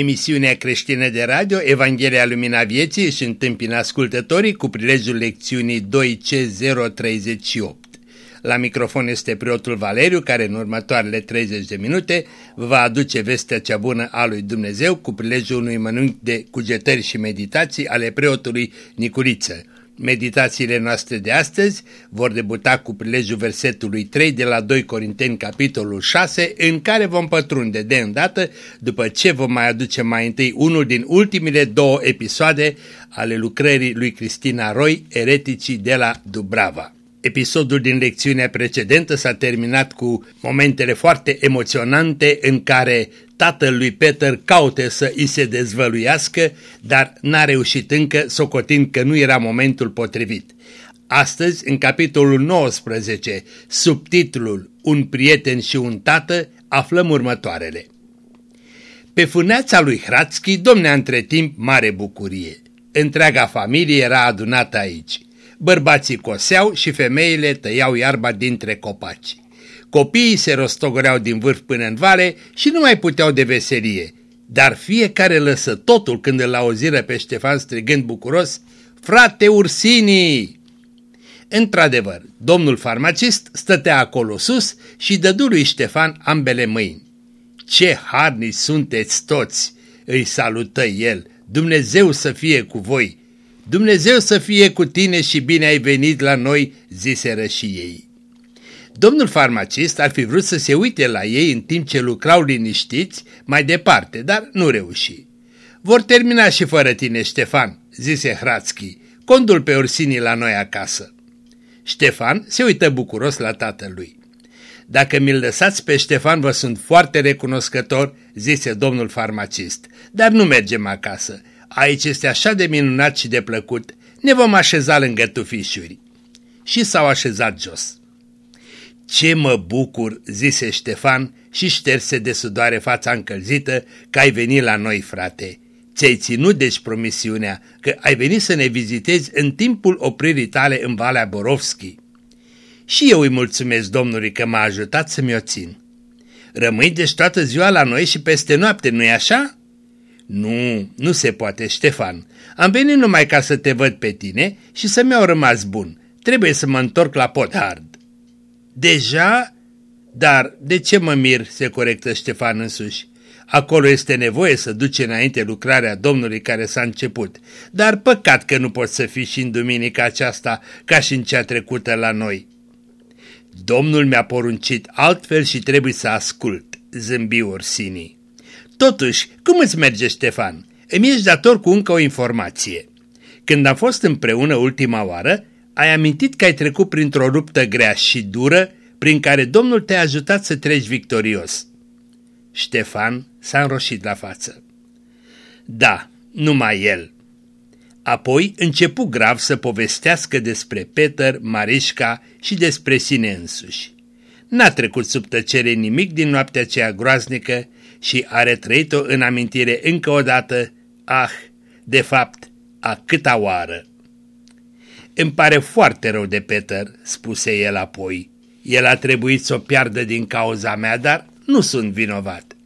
Emisiunea creștină de radio Evanghelia Lumina Vieții își întâmpină ascultătorii cu prilejul lecțiunii 2C038. La microfon este preotul Valeriu care în următoarele 30 de minute va aduce vestea cea bună a lui Dumnezeu cu prilejul unui mănânc de cugetări și meditații ale preotului Nicuriță. Meditațiile noastre de astăzi vor debuta cu prilejul versetului 3 de la 2 Corinteni capitolul 6 în care vom pătrunde de îndată după ce vom mai aduce mai întâi unul din ultimile două episoade ale lucrării lui Cristina Roy, ereticii de la Dubrava. Episodul din lecțiunea precedentă s-a terminat cu momentele foarte emoționante în care tatăl lui Peter caute să îi se dezvăluiască, dar n-a reușit încă, socotind că nu era momentul potrivit. Astăzi, în capitolul 19, subtitlul Un prieten și un tată, aflăm următoarele. Pe fâneața lui Hrațchi domnea între timp mare bucurie. Întreaga familie era adunată aici. Bărbații coseau și femeile tăiau iarba dintre copaci. Copiii se rostogoreau din vârf până în vale și nu mai puteau de veselie, dar fiecare lăsă totul când îl auziră pe Ștefan strigând bucuros, Frate Ursinii! Într-adevăr, domnul farmacist stătea acolo sus și dădu lui Ștefan ambele mâini. Ce harnici sunteți toți!" îi salută el. Dumnezeu să fie cu voi! Dumnezeu să fie cu tine și bine ai venit la noi!" ziseră și ei. Domnul farmacist ar fi vrut să se uite la ei în timp ce lucrau liniștiți mai departe, dar nu reuși. Vor termina și fără tine, Ștefan, zise Hrațchi, condul pe ursinii la noi acasă. Ștefan se uită bucuros la tatălui. Dacă mi-l lăsați pe Ștefan, vă sunt foarte recunoscător, zise domnul farmacist, dar nu mergem acasă. Aici este așa de minunat și de plăcut, ne vom așeza lângă tufișuri. Și s-au așezat jos. Ce mă bucur, zise Ștefan și șterse de sudoare fața încălzită, că ai venit la noi, frate. Ți-ai ținut deci promisiunea că ai venit să ne vizitezi în timpul opririi tale în Valea Borovski. Și eu îi mulțumesc Domnului că m-a ajutat să mi-o țin. Rămâi deci toată ziua la noi și peste noapte, nu-i așa? Nu, nu se poate, Ștefan. Am venit numai ca să te văd pe tine și să mi-au rămas bun. Trebuie să mă întorc la Pothard. Deja? Dar de ce mă mir, se corectă Ștefan însuși. Acolo este nevoie să duce înainte lucrarea Domnului care s-a început, dar păcat că nu poți să fii și în duminica aceasta ca și în cea trecută la noi. Domnul mi-a poruncit altfel și trebuie să ascult, zâmbi Orsini. Totuși, cum îți merge, Ștefan? Îmi ești dator cu încă o informație. Când am fost împreună ultima oară, ai amintit că ai trecut printr-o ruptă grea și dură prin care Domnul te-a ajutat să treci victorios. Ștefan s-a înroșit la față. Da, numai el. Apoi începu grav să povestească despre Peter, Marișca și despre sine însuși. N-a trecut sub tăcere nimic din noaptea aceea groaznică și a retrăit-o în amintire încă o dată, ah, de fapt, a câta oară. Îmi pare foarte rău de Peter, spuse el apoi. El a trebuit să o piardă din cauza mea, dar nu sunt vinovat.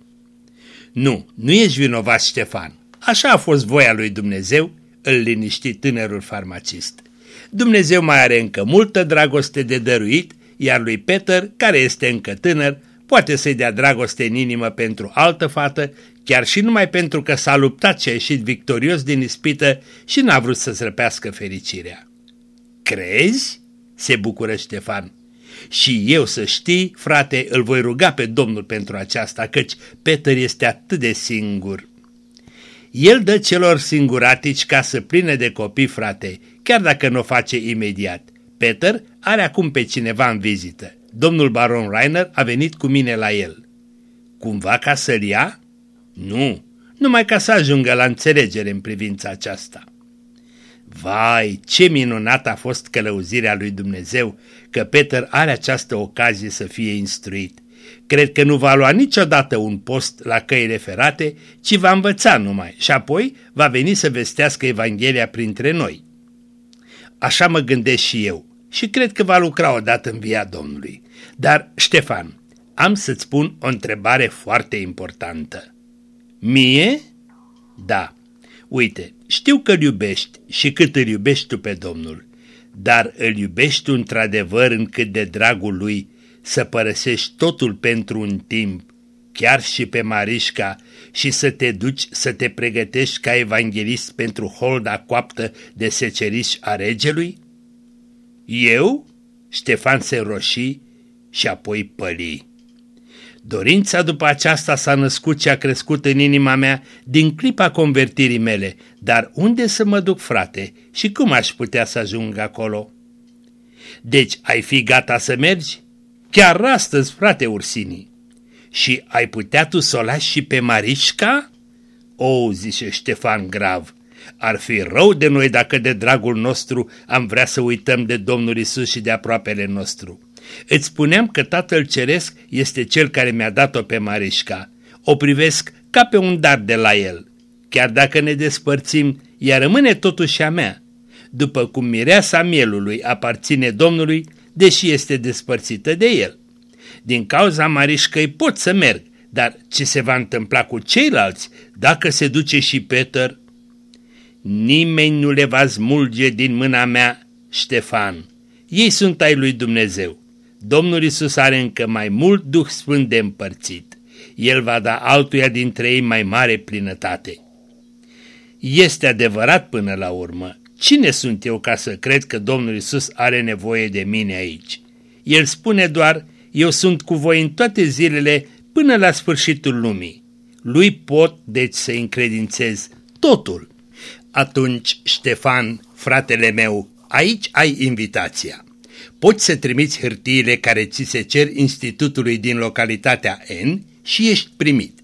Nu, nu ești vinovat, Ștefan. Așa a fost voia lui Dumnezeu, îl liniști tânărul farmacist. Dumnezeu mai are încă multă dragoste de dăruit, iar lui Peter, care este încă tânăr, poate să-i dea dragoste în inimă pentru altă fată, chiar și numai pentru că s-a luptat și a ieșit victorios din ispită și n-a vrut să-ți răpească fericirea. Crezi? se bucură Ștefan. Și eu să știi, frate, îl voi ruga pe Domnul pentru aceasta, căci Peter este atât de singur. El dă celor singuratici ca să pline de copii, frate, chiar dacă nu o face imediat. Peter are acum pe cineva în vizită. Domnul baron Rainer a venit cu mine la el. Cumva ca să-l ia? Nu, numai ca să ajungă la înțelegere în privința aceasta. Vai, ce minunată a fost călăuzirea lui Dumnezeu că Peter are această ocazie să fie instruit. Cred că nu va lua niciodată un post la căile ferate, ci va învăța numai și apoi va veni să vestească Evanghelia printre noi. Așa mă gândesc și eu și cred că va lucra odată în via Domnului. Dar, Ștefan, am să-ți pun o întrebare foarte importantă. Mie? Da, uite, știu că îl iubești și cât îl iubești tu pe Domnul, dar îl iubești tu într-adevăr încât de dragul lui să părăsești totul pentru un timp, chiar și pe Marișca, și să te duci să te pregătești ca evanghelist pentru holda coaptă de seceriș a regelui? Eu? Ștefan se roșii și apoi păli. Dorința după aceasta s-a născut și a crescut în inima mea din clipa convertirii mele, dar unde să mă duc, frate, și cum aș putea să ajung acolo? Deci ai fi gata să mergi? Chiar astăzi, frate Ursini. Și ai putea tu să o lași și pe Marișca? O, zice Ștefan grav, ar fi rău de noi dacă de dragul nostru am vrea să uităm de Domnul Isus și de aproapele nostru. Îți spuneam că Tatăl Ceresc este Cel care mi-a dat-o pe Marișca. O privesc ca pe un dar de la El. Chiar dacă ne despărțim, ea rămâne totuși a mea. După cum mireasa mielului aparține Domnului, deși este despărțită de El. Din cauza Marișcăi pot să merg, dar ce se va întâmpla cu ceilalți dacă se duce și Peter? Nimeni nu le va smulge din mâna mea, Ștefan. Ei sunt ai lui Dumnezeu. Domnul Isus are încă mai mult Duh Sfânt de împărțit. El va da altuia dintre ei mai mare plinătate. Este adevărat până la urmă. Cine sunt eu ca să cred că Domnul Isus are nevoie de mine aici? El spune doar, eu sunt cu voi în toate zilele până la sfârșitul lumii. Lui pot, deci, să încredințez totul. Atunci, Ștefan, fratele meu, aici ai invitația. Poți să trimiți hârtiile care ți se cer institutului din localitatea N și ești primit.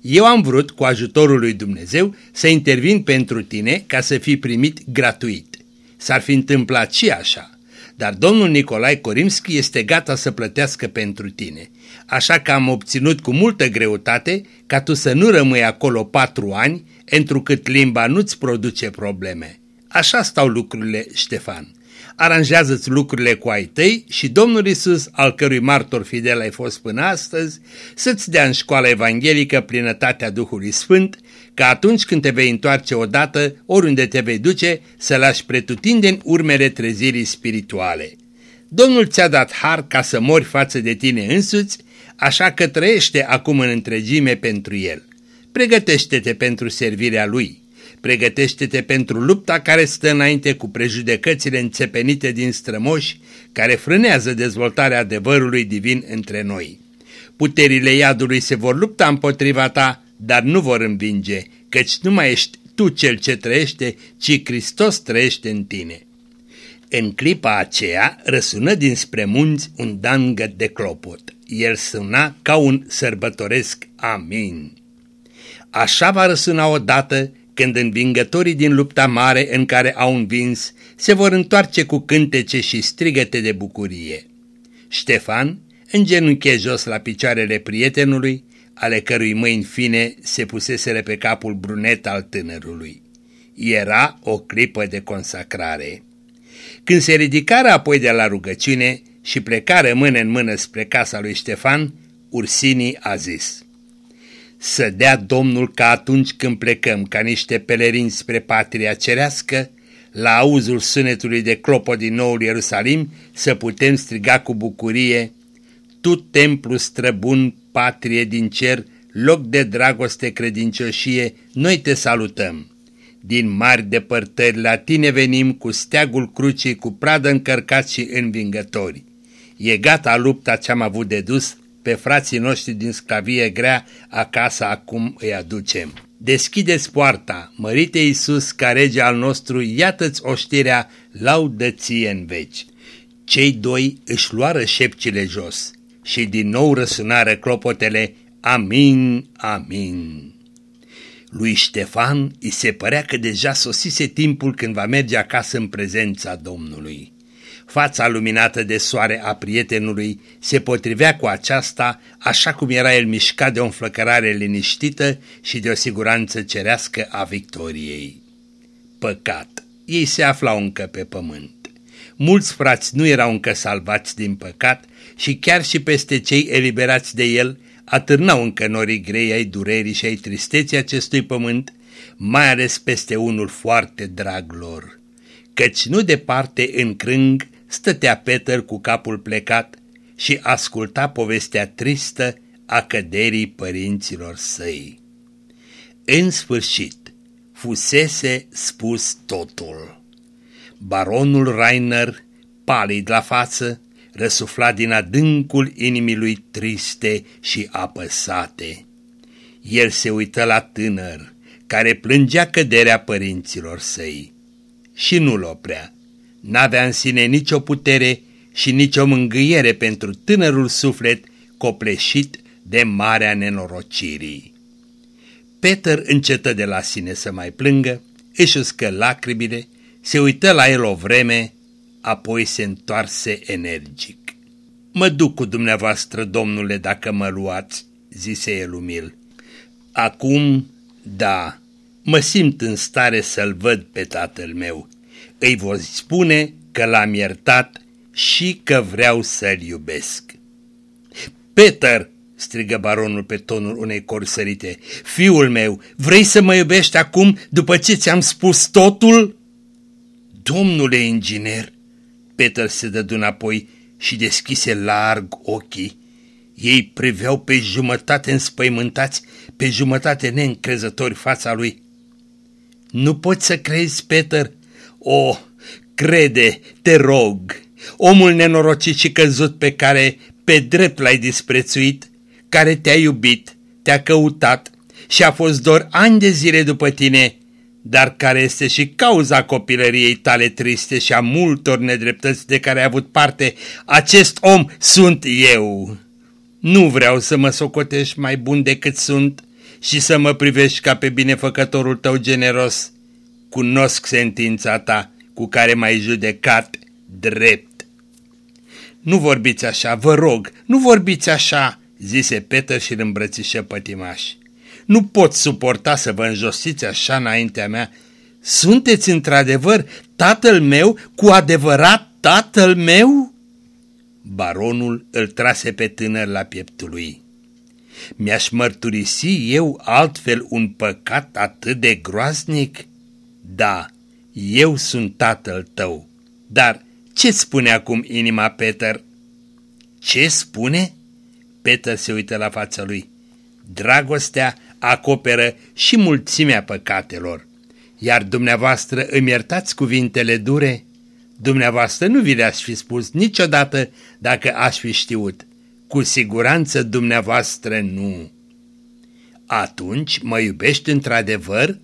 Eu am vrut, cu ajutorul lui Dumnezeu, să intervin pentru tine ca să fii primit gratuit. S-ar fi întâmplat și așa, dar domnul Nicolae Korimski este gata să plătească pentru tine. Așa că am obținut cu multă greutate ca tu să nu rămâi acolo patru ani, întrucât limba nu-ți produce probleme. Așa stau lucrurile, Ștefan aranjează-ți lucrurile cu ai tăi și Domnul Isus, al cărui martor fidel ai fost până astăzi, să-ți dea în școala evanghelică plinătatea Duhului Sfânt, ca atunci când te vei întoarce odată, oriunde te vei duce, să lași pretutindeni urmele trezirii spirituale. Domnul ți-a dat har ca să mori față de tine însuți, așa că trăiește acum în întregime pentru el. Pregătește-te pentru servirea lui Pregătește-te pentru lupta care stă înainte cu prejudecățile înțepenite din strămoși care frânează dezvoltarea adevărului divin între noi. Puterile iadului se vor lupta împotriva ta, dar nu vor învinge, căci nu mai ești tu cel ce trăiește, ci Hristos trăiește în tine. În clipa aceea răsună dinspre munți un dangăt de clopot. El suna ca un sărbătoresc amin. Așa va răsuna odată când învingătorii din lupta mare în care au învins se vor întoarce cu cântece și strigăte de bucurie. Ștefan îngenunche jos la picioarele prietenului, ale cărui mâini fine se puseseră pe capul brunet al tânărului. Era o clipă de consacrare. Când se ridicară apoi de la rugăciune și plecară mână în mână spre casa lui Ștefan, Ursinii a zis să dea Domnul ca atunci când plecăm ca niște pelerini spre patria cerească, la auzul sunetului de clopot din noul Ierusalim, să putem striga cu bucurie, Tu, templu străbun, patrie din cer, loc de dragoste credincioșie, noi te salutăm. Din mari depărtări la tine venim cu steagul crucii, cu pradă încărcați și învingători. E gata lupta ce-am avut de dus, pe frații noștri din sclavie grea, acasă acum îi aducem. Deschideți poarta, mărite Iisus, ca rege al nostru, iată-ți oștirea, laudă ție în veci. Cei doi își luară șepcile jos și din nou răsunară clopotele, amin, amin. Lui Ștefan îi se părea că deja sosise timpul când va merge acasă în prezența Domnului. Fața luminată de soare a prietenului se potrivea cu aceasta așa cum era el mișcat de o înflăcărare liniștită și de o siguranță cerească a victoriei. Păcat, ei se aflau încă pe pământ. Mulți frați nu erau încă salvați din păcat și chiar și peste cei eliberați de el atârnau încă norii grei ai durerii și ai tristeții acestui pământ, mai ales peste unul foarte drag lor, căci nu departe în crâng stătea Peter cu capul plecat și asculta povestea tristă a căderii părinților săi. În sfârșit, fusese spus totul. Baronul Rainer, palid la față, răsufla din adâncul inimii lui triste și apăsate. El se uită la tânăr, care plângea căderea părinților săi. Și nu-l oprea. N-avea în sine nicio putere și nicio mângâiere pentru tânărul suflet copleșit de marea nenorocirii. Peter încetă de la sine să mai plângă, își uscă lacrimile, se uită la el o vreme, apoi se întoarse energic. Mă duc cu dumneavoastră, domnule, dacă mă luați, zise el umil. Acum, da, mă simt în stare să-l văd pe tatăl meu. Îi voi spune că l-am iertat și că vreau să-l iubesc. Peter, strigă baronul pe tonul unei corsărite, fiul meu, vrei să mă iubești acum după ce ți-am spus totul? Domnule inginer, Peter se dădu înapoi și deschise larg ochii. Ei priveau pe jumătate înspăimântați, pe jumătate neîncrezători fața lui. Nu poți să crezi, Peter? O, crede, te rog, omul nenorocit și căzut pe care pe drept l-ai disprețuit, care te-a iubit, te-a căutat și a fost dor ani de zile după tine, dar care este și cauza copilăriei tale triste și a multor nedreptăți de care a avut parte, acest om sunt eu. Nu vreau să mă socotești mai bun decât sunt și să mă privești ca pe binefăcătorul tău generos. Cunosc sentința ta cu care m-ai judecat drept. Nu vorbiți așa, vă rog, nu vorbiți așa, zise Peter și îl îmbrățișă pătimaș. Nu pot suporta să vă înjosiți așa înaintea mea. Sunteți într-adevăr tatăl meu, cu adevărat tatăl meu? Baronul îl trase pe tânăr la pieptul lui. Mi-aș mărturisi eu altfel un păcat atât de groaznic? Da, eu sunt tatăl tău. Dar ce spune acum inima, Peter? Ce spune? Peter se uită la fața lui. Dragostea acoperă și mulțimea păcatelor. Iar dumneavoastră îmi iertați cuvintele dure? Dumneavoastră nu vi le-aș fi spus niciodată dacă aș fi știut. Cu siguranță dumneavoastră nu. Atunci mă iubești într-adevăr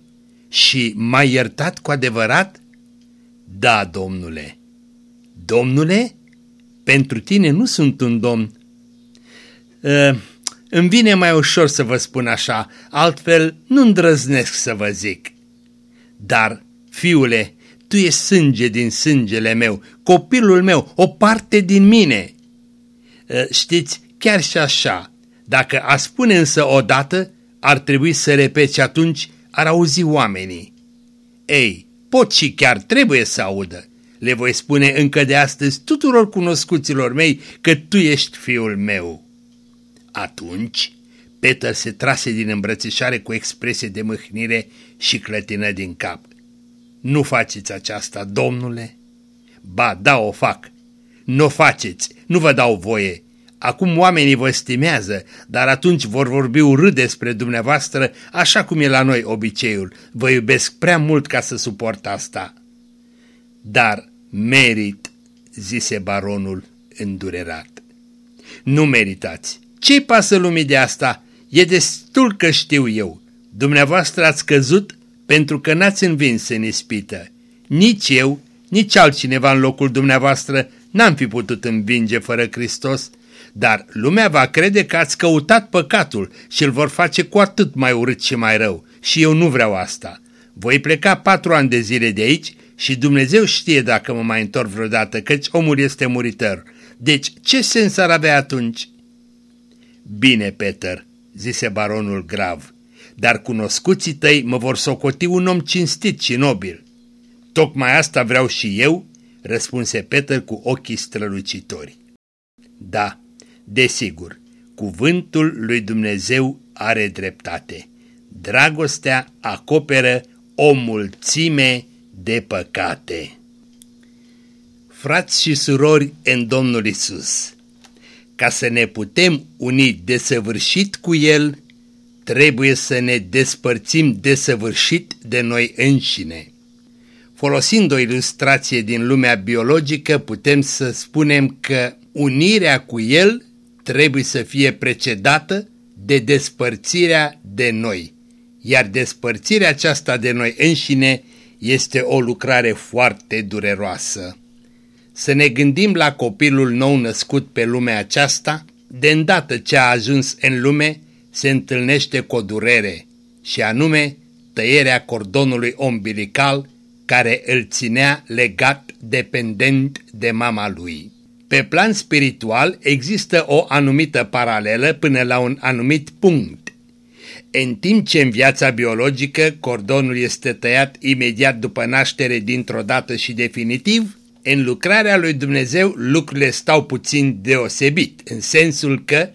și m-ai iertat cu adevărat? Da, domnule. Domnule? Pentru tine nu sunt un domn. Uh, îmi vine mai ușor să vă spun așa, altfel nu îndrăznesc să vă zic. Dar, fiule, tu ești sânge din sângele meu, copilul meu, o parte din mine. Ă, știți, chiar și așa, dacă a spune însă odată, ar trebui să repeți atunci, ar auzi oamenii. Ei, pot și chiar trebuie să audă. Le voi spune încă de astăzi tuturor cunoscuților mei că tu ești fiul meu. Atunci, Peter se trase din îmbrățișare cu expresie de mâhnire și clătină din cap. Nu faceți aceasta, domnule? Ba, da, o fac. Nu o faceți, nu vă dau voie. Acum oamenii vă stimează, dar atunci vor vorbi urât despre dumneavoastră, așa cum e la noi obiceiul. Vă iubesc prea mult ca să suport asta. Dar merit, zise baronul îndurerat. Nu meritați. Ce-i pasă lumii de asta? E destul că știu eu. Dumneavoastră ați căzut pentru că n-ați învins în ispită. Nici eu, nici altcineva în locul dumneavoastră n-am fi putut învinge fără Hristos, dar lumea va crede că ați căutat păcatul și îl vor face cu atât mai urât și mai rău. Și eu nu vreau asta. Voi pleca patru ani de zile de aici și Dumnezeu știe dacă mă mai întorc vreodată, căci omul este muritor. Deci ce sens ar avea atunci? Bine, Peter, zise baronul grav, dar cunoscuții tăi mă vor socoti un om cinstit și nobil. Tocmai asta vreau și eu, răspunse Peter cu ochii strălucitori. Da, desigur, cuvântul lui Dumnezeu are dreptate. dragostea acoperă o mulțime de păcate. Frați și surori în Domnul Isus, ca să ne putem uni desăvârșit cu El, trebuie să ne despărțim desăvârșit de noi înșine. Folosind o ilustrație din lumea biologică, putem să spunem că unirea cu El trebuie să fie precedată de despărțirea de noi, iar despărțirea aceasta de noi înșine este o lucrare foarte dureroasă. Să ne gândim la copilul nou născut pe lumea aceasta, de îndată ce a ajuns în lume, se întâlnește cu o durere, și anume tăierea cordonului ombilical care îl ținea legat dependent de mama lui. Pe plan spiritual există o anumită paralelă până la un anumit punct. În timp ce în viața biologică cordonul este tăiat imediat după naștere dintr-o dată și definitiv, în lucrarea lui Dumnezeu lucrurile stau puțin deosebit, în sensul că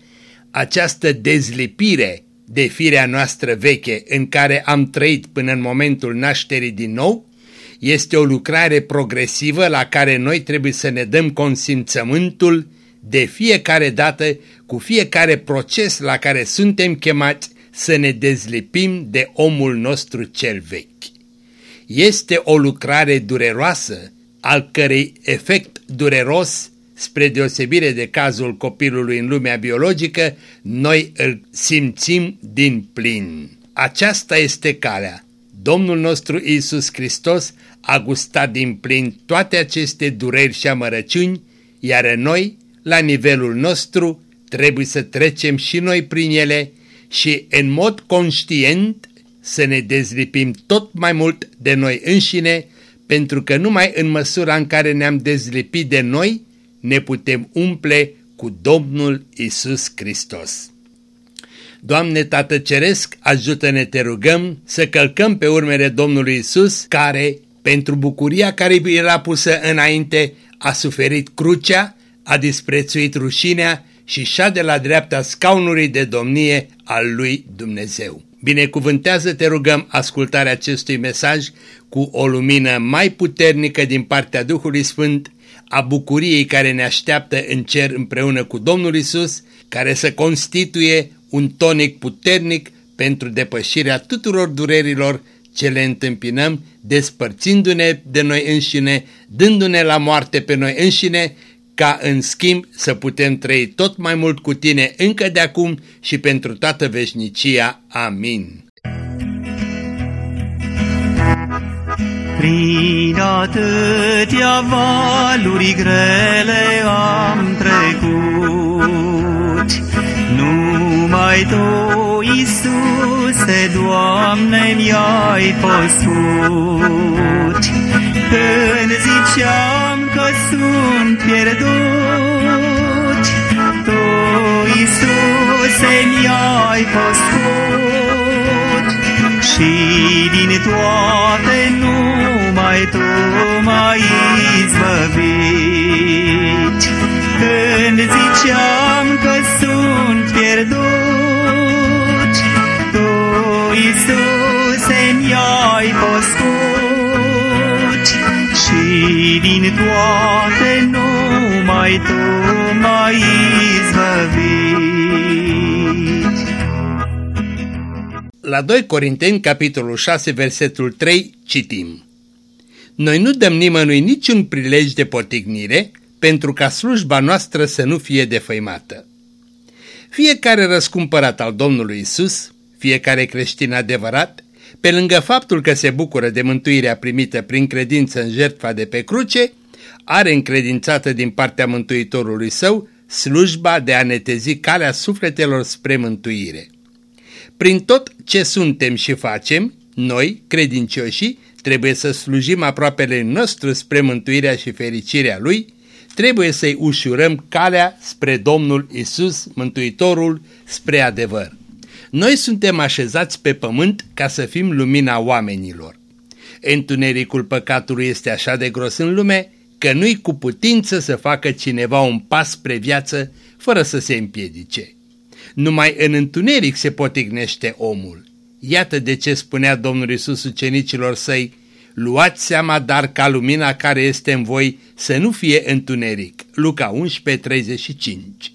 această dezlipire de firea noastră veche în care am trăit până în momentul nașterii din nou, este o lucrare progresivă la care noi trebuie să ne dăm consimțământul de fiecare dată cu fiecare proces la care suntem chemați să ne dezlipim de omul nostru cel vechi. Este o lucrare dureroasă, al cărei efect dureros, spre deosebire de cazul copilului în lumea biologică, noi îl simțim din plin. Aceasta este calea. Domnul nostru Isus Hristos a gustat din plin toate aceste dureri și amărăciuni, iar noi, la nivelul nostru, trebuie să trecem și noi prin ele și în mod conștient să ne dezlipim tot mai mult de noi înșine, pentru că numai în măsura în care ne-am dezlipit de noi, ne putem umple cu Domnul Isus Hristos. Doamne Tată Ceresc, ajută-ne, te rugăm, să călcăm pe urmele Domnului Isus, care, pentru bucuria care era pusă înainte, a suferit crucea, a disprețuit rușinea și șa de la dreapta scaunului de domnie al lui Dumnezeu. Binecuvântează, te rugăm, ascultarea acestui mesaj cu o lumină mai puternică din partea Duhului Sfânt, a bucuriei care ne așteaptă în cer împreună cu Domnul Isus, care să constituie un tonic puternic pentru depășirea tuturor durerilor ce le întâmpinăm, despărțindu-ne de noi înșine, dându-ne la moarte pe noi înșine ca în schimb să putem trăi tot mai mult cu tine încă de acum și pentru toată veșnicia. Amin. Prin atâtea valuri grele am trecut, Numai Tu, Iisuse, Doamne, mi-ai păscut. Când ziceam că sunt pierdut, Tu, Iisuse, mi-ai păscut și din toate numai Tu m-ai izbăvit. Când ziceam că sunt Iisuse, mi-ai păscut și din toate numai Tu m-ai izbăvit. La 2 Corinteni, capitolul 6, versetul 3, citim. Noi nu dăm nimănui niciun prilej de potignire pentru ca slujba noastră să nu fie defăimată. Fiecare răscumpărat al Domnului Isus, fiecare creștin adevărat, pe lângă faptul că se bucură de mântuirea primită prin credință în jertfa de pe cruce, are încredințată din partea Mântuitorului său slujba de a netezi calea sufletelor spre mântuire. Prin tot ce suntem și facem, noi, credincioșii, trebuie să slujim aproapele nostru spre mântuirea și fericirea Lui, trebuie să-i ușurăm calea spre Domnul Isus, Mântuitorul, spre adevăr. Noi suntem așezați pe pământ ca să fim lumina oamenilor. Întunericul păcatului este așa de gros în lume că nu-i cu putință să facă cineva un pas spre viață fără să se împiedice. Numai în întuneric se potignește omul, Iată de ce spunea Domnul Isus ucenicilor săi, luați seama dar ca lumina care este în voi să nu fie întuneric. Luca 11:35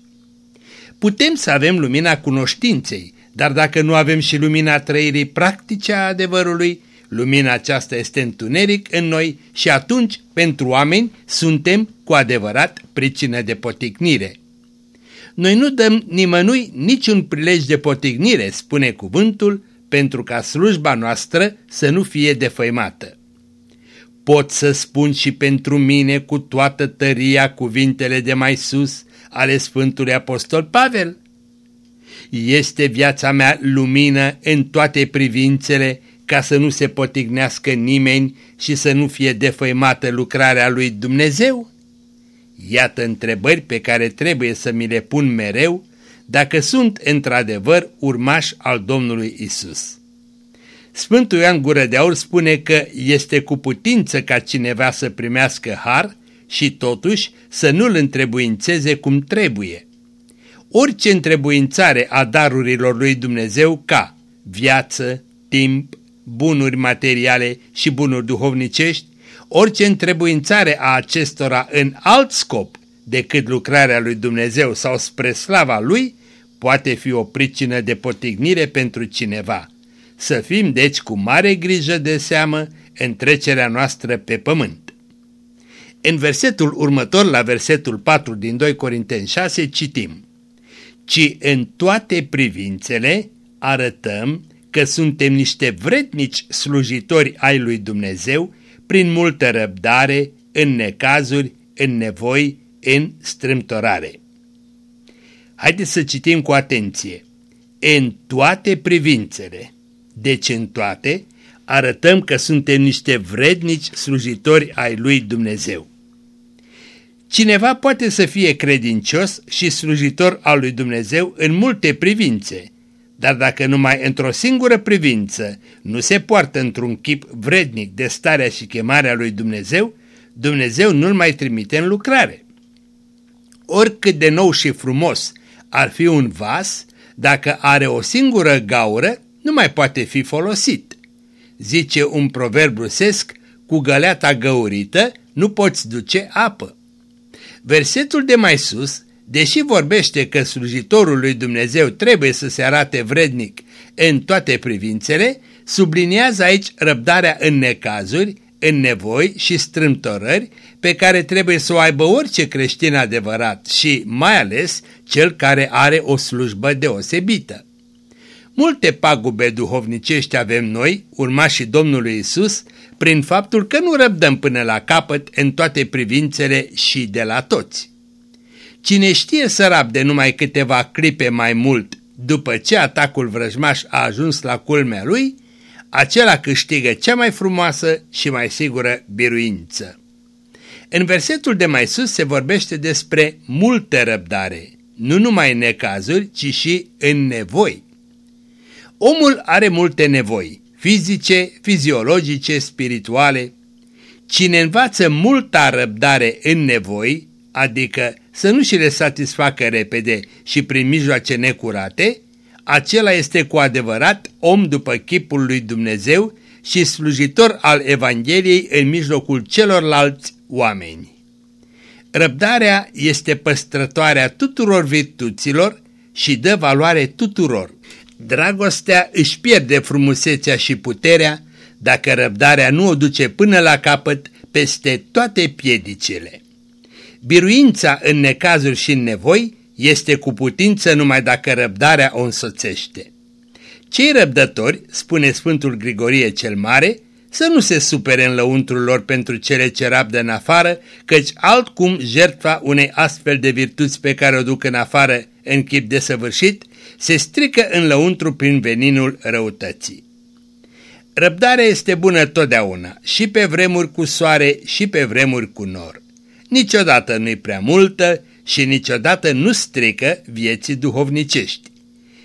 Putem să avem lumina cunoștinței, dar dacă nu avem și lumina trăirii practice a adevărului, lumina aceasta este întuneric în noi și atunci, pentru oameni, suntem cu adevărat pricină de poticnire. Noi nu dăm nimănui niciun prilej de potignire, spune cuvântul, pentru ca slujba noastră să nu fie defăimată. Pot să spun și pentru mine cu toată tăria cuvintele de mai sus ale Sfântului Apostol Pavel? Este viața mea lumină în toate privințele ca să nu se potignească nimeni și să nu fie defăimată lucrarea lui Dumnezeu? Iată întrebări pe care trebuie să mi le pun mereu dacă sunt într-adevăr urmaș al Domnului Isus. Sfântul Ioan Gură de Aur spune că este cu putință ca cineva să primească har și totuși să nu-l întrebuințeze cum trebuie. Orice întrebuințare a darurilor lui Dumnezeu ca viață, timp, bunuri materiale și bunuri duhovnicești, orice întrebuințare a acestora în alt scop decât lucrarea lui Dumnezeu sau spre slava lui, poate fi o pricină de potignire pentru cineva. Să fim deci cu mare grijă de seamă în trecerea noastră pe pământ. În versetul următor, la versetul 4 din 2 Corinteni 6, citim Ci în toate privințele arătăm că suntem niște vrednici slujitori ai lui Dumnezeu prin multă răbdare, în necazuri, în nevoi, în strâmtorare. Haideți să citim cu atenție. În toate privințele, deci în toate, arătăm că suntem niște vrednici slujitori ai lui Dumnezeu. Cineva poate să fie credincios și slujitor al lui Dumnezeu în multe privințe, dar dacă numai într-o singură privință nu se poartă într-un chip vrednic de starea și chemarea lui Dumnezeu, Dumnezeu nu-l mai trimite în lucrare. Oricât de nou și frumos ar fi un vas, dacă are o singură gaură, nu mai poate fi folosit. Zice un proverb rusesc, cu găleata găurită nu poți duce apă. Versetul de mai sus, deși vorbește că slujitorul lui Dumnezeu trebuie să se arate vrednic în toate privințele, subliniază aici răbdarea în necazuri, în nevoi și strâmtorări pe care trebuie să o aibă orice creștin adevărat și mai ales cel care are o slujbă deosebită. Multe pagube duhovnicești avem noi, urmașii Domnului Isus, prin faptul că nu răbdăm până la capăt în toate privințele și de la toți. Cine știe să rabde numai câteva clipe mai mult după ce atacul vrăjmaș a ajuns la culmea lui, acela câștigă cea mai frumoasă și mai sigură biruință. În versetul de mai sus se vorbește despre multă răbdare, nu numai în necazuri, ci și în nevoi. Omul are multe nevoi, fizice, fiziologice, spirituale. Cine învață multa răbdare în nevoi, adică să nu și le satisfacă repede și prin mijloace necurate, acela este cu adevărat om după chipul lui Dumnezeu și slujitor al Evangheliei în mijlocul celorlalți oameni. Răbdarea este păstrătoarea tuturor virtuților și dă valoare tuturor. Dragostea își pierde frumusețea și puterea dacă răbdarea nu o duce până la capăt peste toate piedicile. Biruința în necazuri și în nevoi este cu putință numai dacă răbdarea o însoțește. Cei răbdători, spune Sfântul Grigorie cel Mare, să nu se supere în lăuntrul lor pentru cele ce rabdă în afară, căci altcum jertfa unei astfel de virtuți pe care o duc în afară în chip desăvârșit, se strică în lăuntru prin veninul răutății. Răbdarea este bună totdeauna, și pe vremuri cu soare și pe vremuri cu nor. Niciodată nu-i prea multă și niciodată nu strică vieții duhovnicești.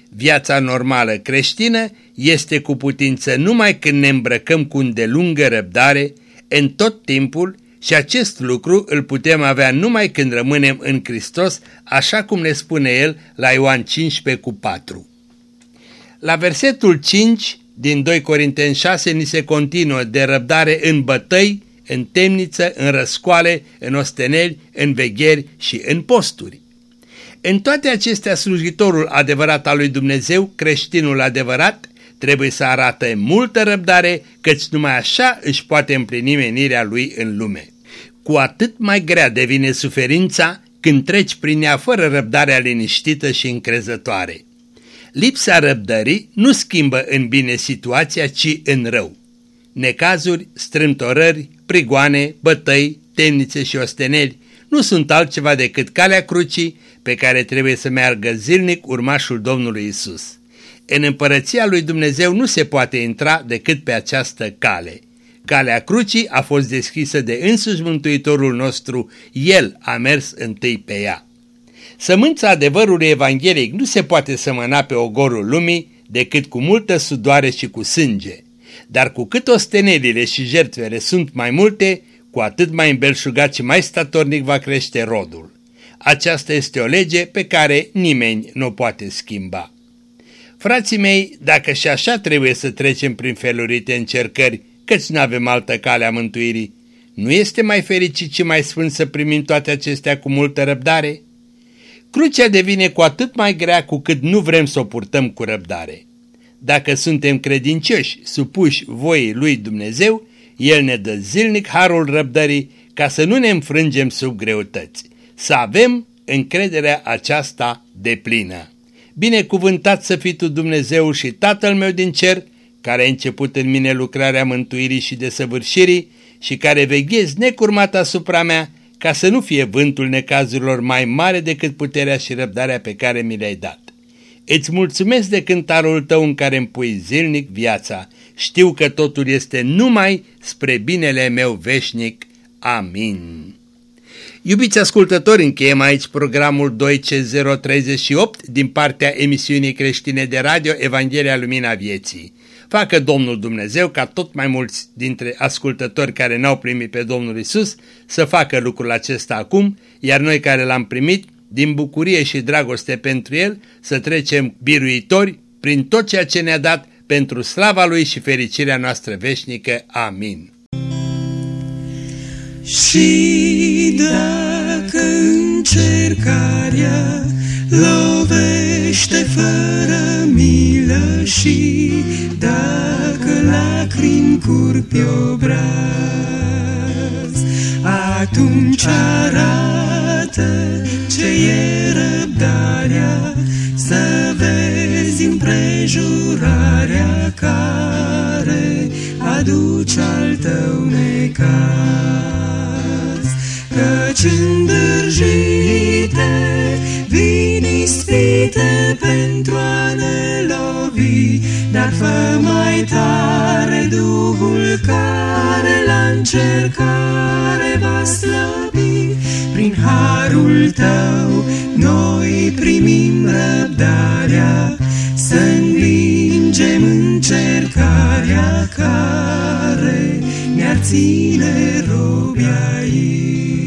Viața normală creștină este cu putință numai când ne îmbrăcăm cu îndelungă răbdare în tot timpul și acest lucru îl putem avea numai când rămânem în Hristos, așa cum ne spune el la Ioan 15 cu 4. La versetul 5 din 2 Corinteni 6 ni se continuă de răbdare în bătăi, în temniță, în răscoale, în osteneli, în vegheri și în posturi. În toate acestea, slujitorul adevărat al lui Dumnezeu, creștinul adevărat, trebuie să arate multă răbdare, căci numai așa își poate împlini menirea lui în lume. Cu atât mai grea devine suferința când treci prin ea fără răbdarea liniștită și încrezătoare. Lipsa răbdării nu schimbă în bine situația, ci în rău. Necazuri, strâmtorări, prigoane, bătăi, temnițe și osteneli nu sunt altceva decât calea crucii pe care trebuie să meargă zilnic urmașul Domnului Isus. În împărăția lui Dumnezeu nu se poate intra decât pe această cale. Calea crucii a fost deschisă de însuși Mântuitorul nostru, El a mers întâi pe ea. Sămânța adevărului evanghelic nu se poate sămăna pe ogorul lumii decât cu multă sudoare și cu sânge, dar cu cât ostenelile și jertfele sunt mai multe, cu atât mai îmbelșugat și mai statornic va crește rodul. Aceasta este o lege pe care nimeni nu o poate schimba. Frații mei, dacă și așa trebuie să trecem prin felurite încercări, căci nu avem altă cale a mântuirii, nu este mai fericit și mai sfânt să primim toate acestea cu multă răbdare? Crucea devine cu atât mai grea cu cât nu vrem să o purtăm cu răbdare. Dacă suntem credincioși, supuși voii lui Dumnezeu, El ne dă zilnic harul răbdării ca să nu ne înfrângem sub greutăți, să avem încrederea aceasta de plină. Binecuvântat să fii tu Dumnezeu și Tatăl meu din cer, care a început în mine lucrarea mântuirii și desăvârșirii și care veghezi necurmat asupra mea, ca să nu fie vântul necazurilor mai mare decât puterea și răbdarea pe care mi le-ai dat. Îți mulțumesc de cântarul tău în care îmi pui zilnic viața. Știu că totul este numai spre binele meu veșnic. Amin. Iubiți ascultători, încheiem aici programul 2C038 din partea emisiunii creștine de radio Evanghelia Lumina Vieții. Facă Domnul Dumnezeu ca tot mai mulți dintre ascultători care n-au primit pe Domnul Isus să facă lucrul acesta acum, iar noi care l-am primit, din bucurie și dragoste pentru El, să trecem biruitori prin tot ceea ce ne-a dat pentru slava Lui și fericirea noastră veșnică. Amin. Și dacă încercarea lovește fără milă și dacă lacrimi curg pe obraz, atunci arată ce e răbdarea, să vezi împrejurarea care aduce al tău necaz. Căci îndârjite vin ispite pentru a ne lovi, dar fă mai tare Duhul care la încercare va slăbi. Prin harul tău noi primim răbdarea, să învingem încercarea care ne-ar ține robi aici.